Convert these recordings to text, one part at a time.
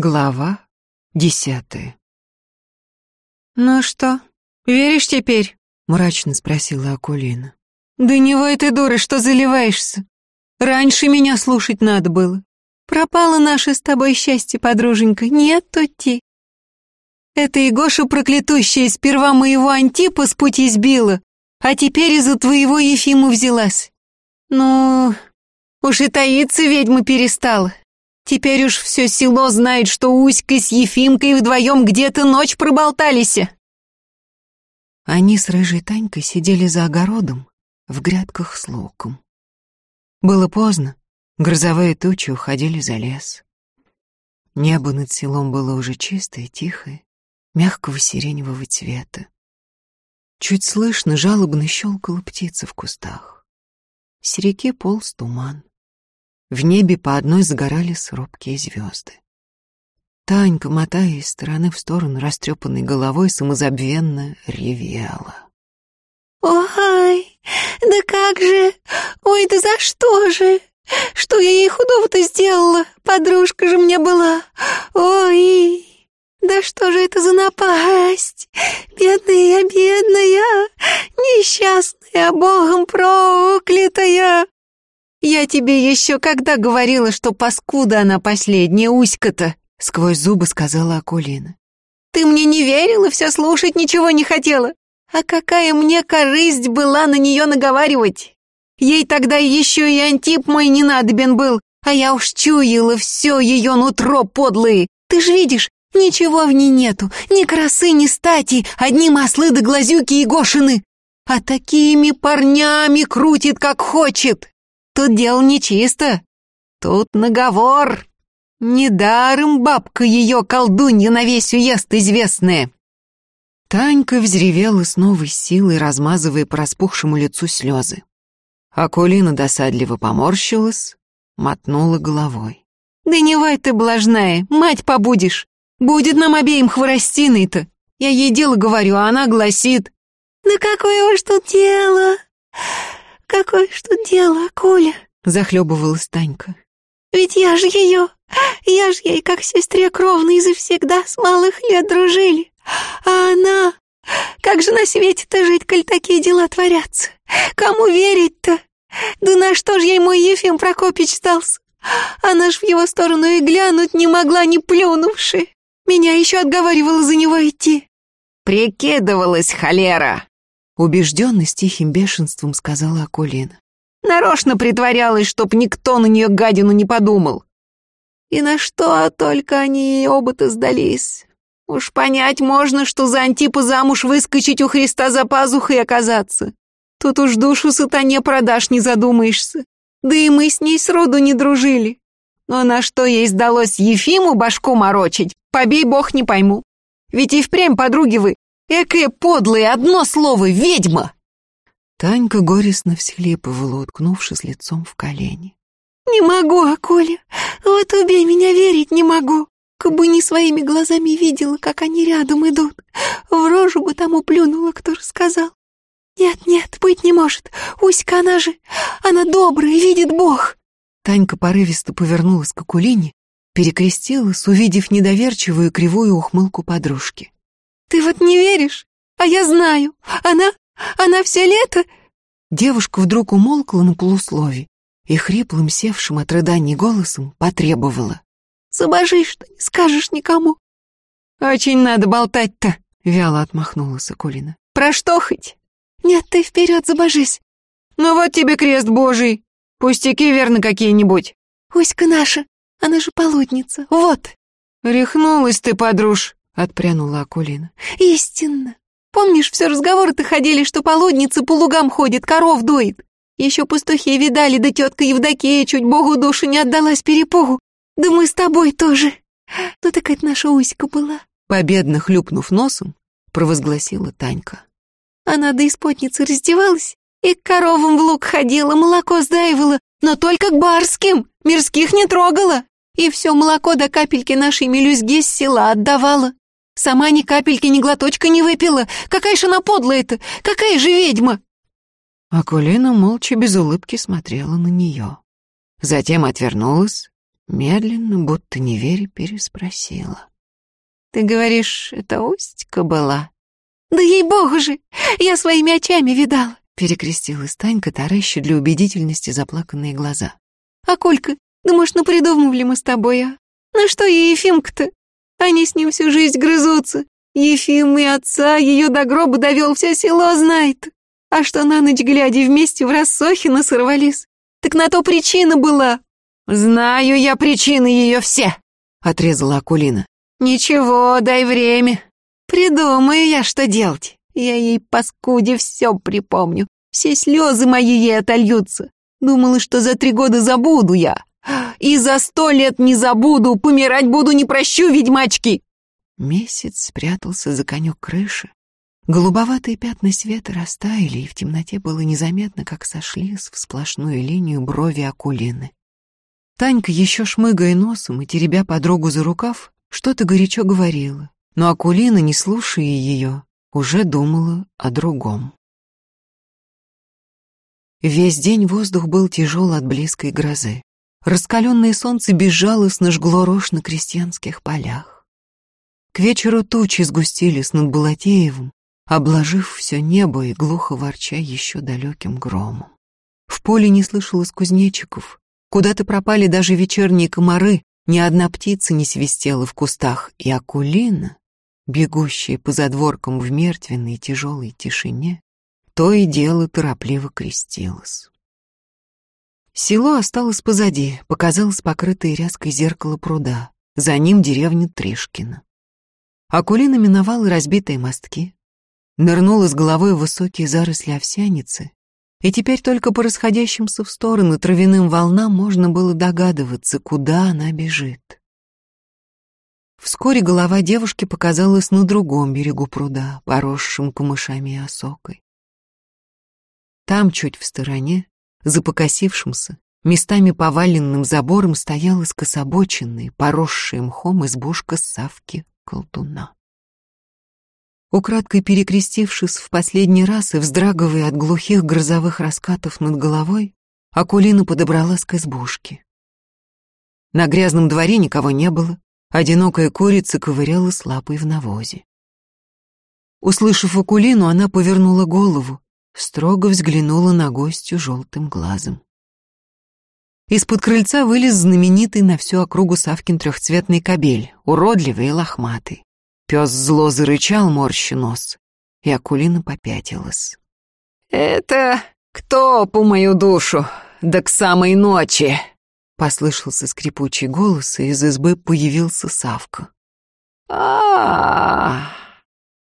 Глава десятая. «Ну что, веришь теперь?» — мрачно спросила Акулина. «Да не вой ты, дура, что заливаешься. Раньше меня слушать надо было. Пропало наше с тобой счастье, подруженька, нет тути. Это Егоша проклятущая сперва моего Антипа с пути сбила, а теперь из-за твоего Ефима взялась. Ну, уж и таиться ведьма перестала. Теперь уж все село знает, что Уська с Ефимкой вдвоем где-то ночь проболтались. Они с рыжей Танькой сидели за огородом в грядках с луком. Было поздно, грозовые тучи уходили за лес. Небо над селом было уже чистое, тихое, мягкого сиреневого цвета. Чуть слышно жалобно щелкала птица в кустах. С реки полз туман. В небе по одной загорались робкие звезды. Танька, мотая из стороны в сторону растрепанной головой, самозабвенно ревела. «Ой, да как же! Ой, да за что же? Что я ей худого-то сделала? Подружка же мне была! Ой, да что же это за напасть? Бедная, бедная, несчастная, богом проклятая!» «Я тебе еще когда говорила, что паскуда она последняя, Уська-то?» — сквозь зубы сказала Акулина. «Ты мне не верила, все слушать ничего не хотела. А какая мне корысть была на нее наговаривать? Ей тогда еще и Антип мой не надобен был, а я уж чуяла все ее нутро подлые. Ты ж видишь, ничего в ней нету, ни красы, ни стати, одни маслы да глазюки и гошины. А такими парнями крутит, как хочет. Тут дело нечисто. Тут наговор. Недаром бабка ее колдунья на весь уезд известная. Танька взревела с новой силой, размазывая по распухшему лицу слезы. Акулина досадливо поморщилась, мотнула головой. «Да не вай ты, блажная, мать побудешь. Будет нам обеим хворостиной-то. Я ей дело говорю, а она гласит». «Да какое уж тут дело? «Какое что дело, Коля?» — захлебывалась Танька. «Ведь я же ее, я же ей как сестре кровной завсегда с малых лет дружили. А она... Как же на свете-то жить, коль такие дела творятся? Кому верить-то? Да на что ж ей мой Ефим Прокопич сдался? Она ж в его сторону и глянуть не могла, не плюнувши. Меня еще отговаривала за него идти. «Прикидывалась холера!» Убежденно с тихим бешенством сказала Акулина. Нарочно притворялась, чтоб никто на нее гадину не подумал. И на что только они оба-то сдались. Уж понять можно, что за Антипа замуж выскочить у Христа за пазухой оказаться. Тут уж душу сатане продашь, не задумаешься. Да и мы с ней сроду не дружили. Но на что ей сдалось Ефиму башку морочить, побей бог не пойму. Ведь и впрямь подруги вы, Экая подлая, одно слово, ведьма!» Танька горестно всхлипывала, уткнувшись лицом в колени. «Не могу, Аколя, вот убей меня, верить не могу. Кабы не своими глазами видела, как они рядом идут, в рожу бы тому плюнула, кто же сказал. Нет, нет, быть не может. Уська, она же, она добрая, видит Бог». Танька порывисто повернулась к Акулине, перекрестилась, увидев недоверчивую кривую ухмылку подружки. Ты вот не веришь, а я знаю. Она, она все лето...» Девушка вдруг умолкла на полуслове и хриплым, севшим от рыданий голосом потребовала. «Забожишь, не скажешь никому». «Очень надо болтать-то», — вяло отмахнулась Акулина. «Про что хоть?» «Нет, ты вперед забожись». «Ну вот тебе крест божий. Пустяки, верно, какие-нибудь». «Уська наша, она же полудница, вот». «Рехнулась ты, подруж. Отпрянула Акулина. «Истинно. Помнишь, все разговоры-то ходили, что полудница по лугам ходит, коров доит. Еще пастухи видали, да тетка Евдокия чуть богу душу не отдалась перепугу. Да мы с тобой тоже. Ну так это наша Усика была». Победно хлюпнув носом, провозгласила Танька. Она до испотницы раздевалась и к коровам в луг ходила, молоко сдаивала, но только к барским, мирских не трогала. И все молоко до капельки нашей мелюзги с села отдавала. Сама ни капельки, ни глоточка не выпила. Какая же она подлая-то! Какая же ведьма!» Акулина молча без улыбки смотрела на нее. Затем отвернулась, Медленно, будто не веря, переспросила. «Ты говоришь, это Устька была?» «Да ей-богу же! Я своими очами видала!» Перекрестилась Танька, тараща для убедительности заплаканные глаза. «А Колька, да может, напридумывали мы с тобой, а? На что ей Ефимка-то? Они с ним всю жизнь грызутся. Ефим и отца ее до гроба довел, все село знает. А что на ночь глядя вместе в рассохино сорвались? Так на то причина была. Знаю я причины ее все, отрезала Акулина. Ничего, дай время. Придумаю я, что делать. Я ей, паскуде, все припомню. Все слезы мои ей отольются. Думала, что за три года забуду я. И за сто лет не забуду, помирать буду, не прощу, ведьмачки. Месяц спрятался за конек крыши. Голубоватые пятна света растаяли, и в темноте было незаметно, как сошлись в сплошную линию брови Акулины. Танька, еще шмыгая носом и теребя подругу за рукав, что-то горячо говорила, но Акулина, не слушая ее, уже думала о другом. Весь день воздух был тяжел от близкой грозы. Раскаленное солнце безжалостно жгло рожь на крестьянских полях. К вечеру тучи сгустились над Балатеевым, обложив все небо и глухо ворча еще далеким громом. В поле не слышалось кузнечиков, куда-то пропали даже вечерние комары, ни одна птица не свистела в кустах, и Акулина, бегущая по задворкам в мертвенной тяжелой тишине, то и дело торопливо крестилась. Село осталось позади, показалось покрытое ряской зеркало пруда, за ним деревня Тришкина. Акулина миновала разбитые мостки, нырнула с головой в высокие заросли овсяницы, и теперь только по расходящимся в стороны травяным волнам можно было догадываться, куда она бежит. Вскоре голова девушки показалась на другом берегу пруда, поросшим камышами и осокой. Там, чуть в стороне, за покосившимся, местами поваленным забором стояла скособоченная, поросшая мхом избушка Савки колтуна. Украдкой перекрестившись в последний раз и вздрагивая от глухих грозовых раскатов над головой, Акулина подобралась к избушке. На грязном дворе никого не было, одинокая курица ковырялась лапой в навозе. Услышав Акулину, она повернула голову, строго взглянула на гостью желтым глазом. Из-под крыльца вылез знаменитый на всю округу Савкин трехцветный кобель, уродливый и лохматый. Пес зло зарычал, морщи нос, и Акулина попятилась. «Это кто по мою душу? Да к самой ночи!» Послышался скрипучий голос, и из избы появился Савка. а, -а, -а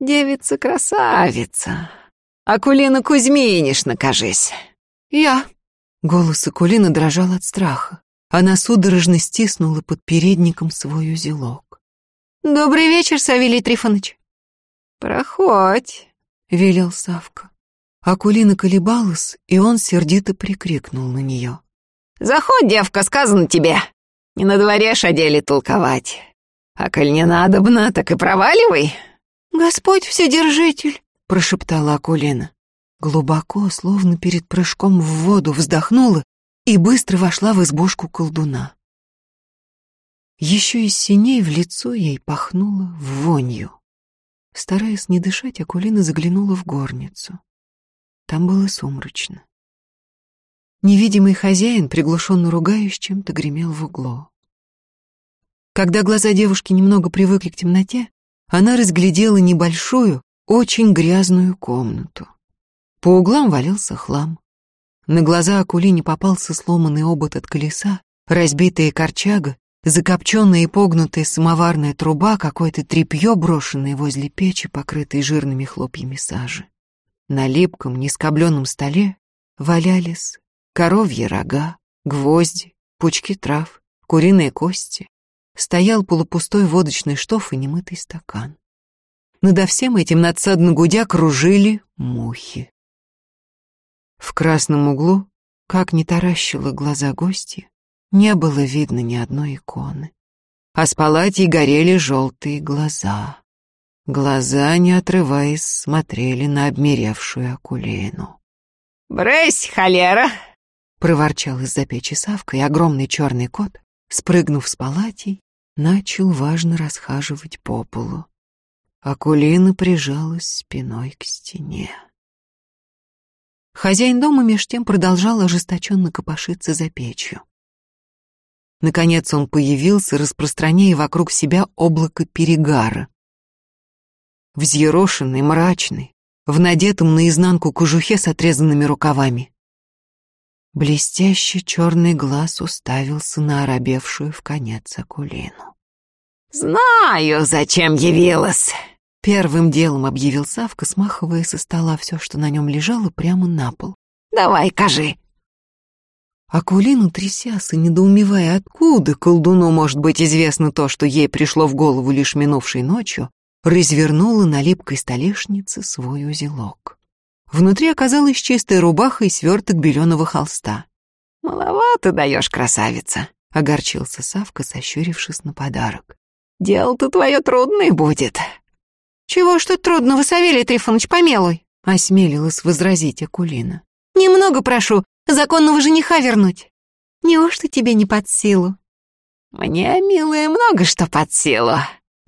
девица-красавица! Акулина Кузьминишна, кажись!» «Я!» Голос Акулины дрожал от страха. Она судорожно стиснула под передником свой узелок. «Добрый вечер, Савелий Трифонович». «Проходь», — велел Савка. Акулина колебалась, и он сердито прикрикнул на нее. «Заходь, девка, сказано тебе. Не на дворе шадели толковать. А коль не надобно, так и проваливай». «Господь Вседержитель», — прошептала Акулина. Глубоко, словно перед прыжком в воду, вздохнула и быстро вошла в избушку колдуна. Еще из синей в лицо ей пахнуло вонью. Стараясь не дышать, Акулина заглянула в горницу. Там было сумрачно. Невидимый хозяин, приглушенно ругаясь, чем-то гремел в углу. Когда глаза девушки немного привыкли к темноте, она разглядела небольшую, очень грязную комнату. По углам валялся хлам. На глаза Акулине попался сломанный обод от колеса, разбитая корчага Закопченная и погнутая самоварная труба, какое-то тряпье, брошенное возле печи, покрытое жирными хлопьями сажи. На липком, нескобленном столе валялись коровьи рога, гвозди, пучки трав, куриные кости. Стоял полупустой водочный штоф и немытый стакан. Надо всем этим надсадно гудя кружили мухи. В красном углу, как не таращила глаза гости, не было видно ни одной иконы. А с палатей горели желтые глаза. Глаза, не отрываясь, смотрели на обмеревшую Акулину. «Брысь, холера!» — проворчал из-за печи Савка, и огромный черный кот, спрыгнув с палатей, начал важно расхаживать по полу. Акулина прижалась спиной к стене. Хозяин дома меж тем продолжал ожесточенно копошиться за печью. Наконец он появился, распространяя вокруг себя облако перегара. Взъерошенный, мрачный, в надетом наизнанку кожухе с отрезанными рукавами. Блестящий черный глаз уставился на оробевшую в конец Акулину. «Знаю, зачем явилась!» Первым делом объявил Савка, смахивая со стола все, что на нем лежало, прямо на пол. «Давай, кажи!» Акулина, трясясь и недоумевая, откуда колдуну может быть известно то, что ей пришло в голову лишь минувшей ночью, развернула на липкой столешнице свой узелок. Внутри оказалась чистая рубаха и сверток беленого холста. «Маловато даешь, красавица!» — огорчился Савка, сощурившись на подарок. «Дело-то твое трудное будет!» «Чего ж тут трудного, Савелий Трифонович, помилуй?» — осмелилась возразить Акулина. «Немного прошу, законного жениха вернуть. Неужто тебе не под силу?» «Мне, милая, много что под силу»,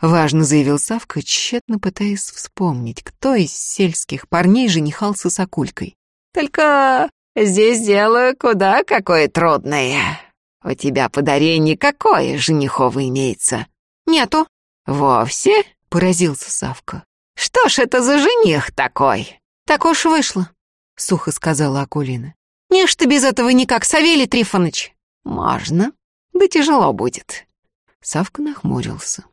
Важно заявил Савка, тщетно пытаясь вспомнить, кто из сельских парней женихался с Акулькой. «Только здесь дело куда какое трудное. У тебя подарение какое женихово имеется?» «Нету». «Вовсе?» — поразился Савка. «Что ж это за жених такой?» «Так уж вышло», — сухо сказала Акулина. «Не ж ты без этого никак, Савелий Трифонович». «Можно, да тяжело будет». Савка нахмурился.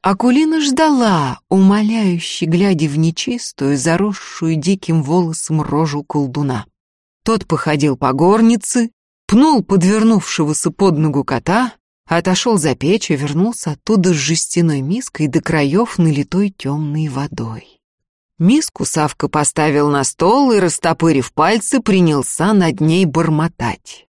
Акулина ждала, умоляюще глядя в нечистую, заросшую диким волосом рожу колдуна. Тот походил по горнице, пнул подвернувшегося под ногу кота, отошел за печь и вернулся оттуда с жестяной миской до краев налитой темной водой. Миску Савка поставил на стол и, растопырив пальцы, принялся над ней бормотать.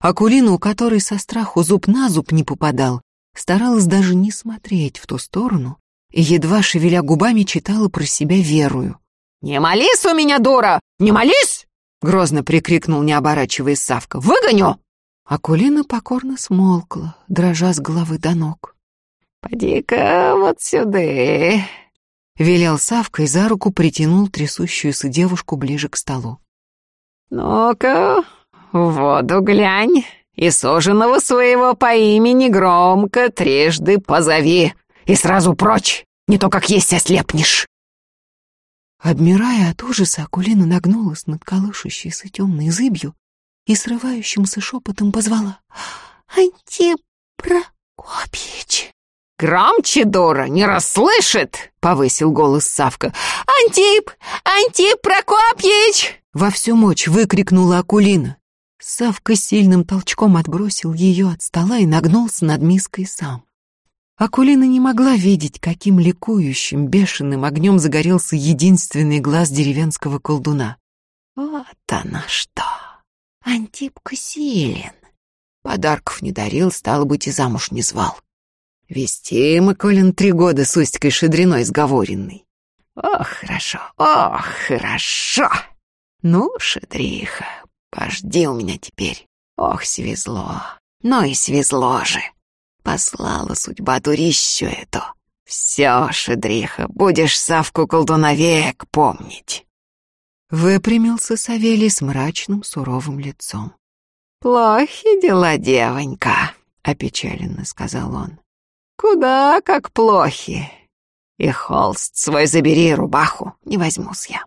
Акулина, у которой со страху зуб на зуб не попадал, старалась даже не смотреть в ту сторону и, едва шевеля губами, читала про себя верую. «Не молись у меня, дура! Не молись!» — грозно прикрикнул, не оборачиваясь Савка. «Выгоню!» Акулина покорно смолкла, дрожа с головы до ног. «Поди-ка вот сюда!» — велел Савка и за руку притянул трясущуюся девушку ближе к столу. «Ну-ка, в воду глянь!» и суженого своего по имени громко трижды позови, и сразу прочь, не то как есть ослепнешь». Обмирая от ужаса, Акулина нагнулась над колышущейся темной зыбью и срывающимся шепотом позвала «Антип Прокопьевич!» «Громче, дура, не расслышит!» — повысил голос Савка. «Антип! Антип Прокопьевич!» Во всю мощь выкрикнула Акулина. Савка сильным толчком отбросил ее от стола и нагнулся над миской сам. Акулина не могла видеть, каким ликующим, бешеным огнем загорелся единственный глаз деревенского колдуна. Вот она что! Антипка силен. Подарков не дарил, стало быть, и замуж не звал. Вести мы, Колин, три года с Устькой Шедриной сговоренный. Ох, хорошо, ох, хорошо! Ну, Шедриха, Пожди у меня теперь. Ох, свезло. Ну и свезло же. Послала судьба дурищу эту. Все, Шедриха, будешь Савку колдуновек помнить. Выпрямился Савелий с мрачным суровым лицом. «Плохи дела, девонька», — опечаленно сказал он. «Куда как плохи. И холст свой забери, рубаху, не возьмусь я».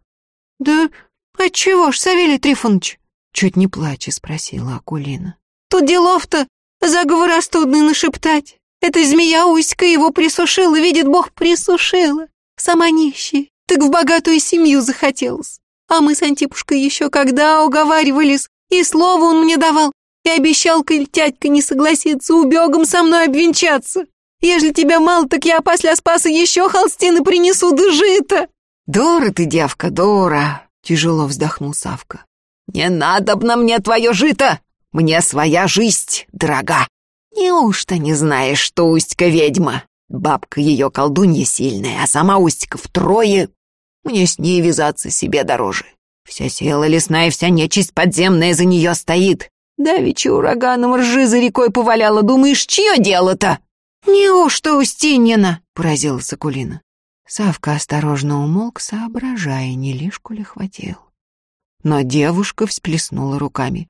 «Да отчего ж, Савелий Трифонович?» Чуть не плача спросила Акулина. Тут делов-то заговор остудный нашептать. Эта змея Уська его присушила, видит Бог, присушила. Сама нищая, так в богатую семью захотелось. А мы с Антипушкой еще когда уговаривались, и слово он мне давал, и обещал, коль тятька не согласится убегом со мной обвенчаться. Ежели тебя мало, так я после спаса еще холстины принесу да жито. Дура ты, девка, дура, тяжело вздохнул Савка. «Не надобно мне твое жито! Мне своя жизнь, дорога! Неужто не знаешь, что Устька ведьма? Бабка ее колдунья сильная, а сама Устька втрое. Мне с ней вязаться себе дороже. Вся сила лесная, вся нечисть подземная за нее стоит. Давеча ураганом ржи за рекой поваляла, думаешь, чье дело-то?» «Неужто Устиньина?» — поразилась Акулина. Савка осторожно умолк, соображая, не лишку ли хватил. Но девушка всплеснула руками.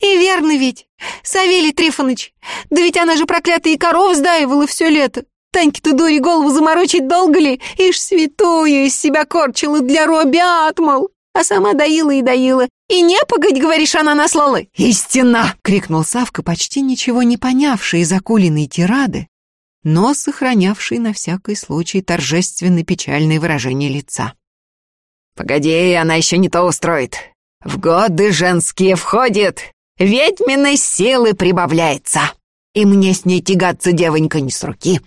«И верно ведь, Савелий Трифоныч, да ведь она же проклятая и коров сдаивала все лето. Таньке-то дури голову заморочить долго ли? Ишь святую из себя корчила для Робби Атмал, а сама доила и доила. И не погодь, говоришь, она наслала. «Истина!» — крикнул Савка, почти ничего не понявший из Акулиной тирады, но сохранявший на всякий случай торжественно печальное выражение лица. «Погоди, она еще не то устроит. В годы женские входит, ведьминой силы прибавляется. И мне с ней тягаться, девонька, не с руки.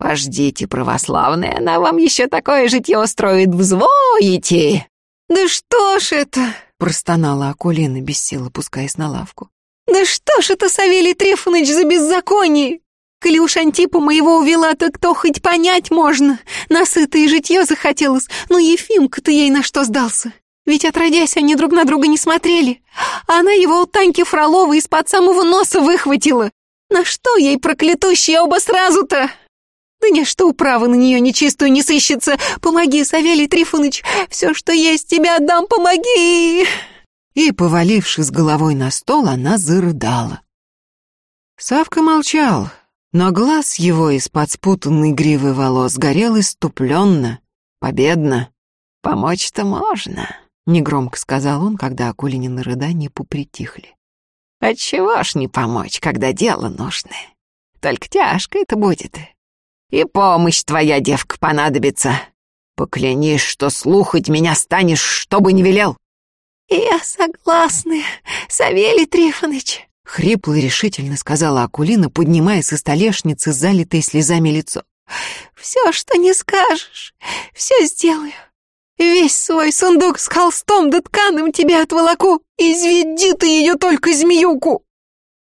Пождите, православная, она вам еще такое житье устроит, взвоите!» «Да что ж это?» — простонала Акулина без силы, пускаясь на лавку. «Да что ж это, Савелий Трифонович, за беззаконие? Коли уж моего увела, так то хоть понять можно. Насытое житье захотелось, но Ефимка-то ей на что сдался? Ведь отродясь, они друг на друга не смотрели. А она его у Таньки Фроловой из-под самого носа выхватила. На что ей проклятущие оба сразу-то? Да не что управа на нее нечистую не сыщется. Помоги, Савелий Трифоныч, все, что есть, тебе отдам, помоги!» И, повалившись головой на стол, она зарыдала. Савка молчал, но глаз его из-под спутанной гривы волос горел иступленно, победно. «Помочь-то можно», — негромко сказал он, когда Акулинины рыдания попритихли. «Отчего ж не помочь, когда дело нужное? Только тяжко это будет. И помощь твоя, девка, понадобится. Поклянись, что слухать меня станешь, что бы ни велел». «Я согласна, Савелий Трифонович», — хрипло и решительно сказала Акулина, поднимая со столешницы залитое слезами лицо. «Все, что не скажешь, все сделаю. Весь свой сундук с холстом да тканым тебе отволоку. Изведи ты ее только, змеюку!»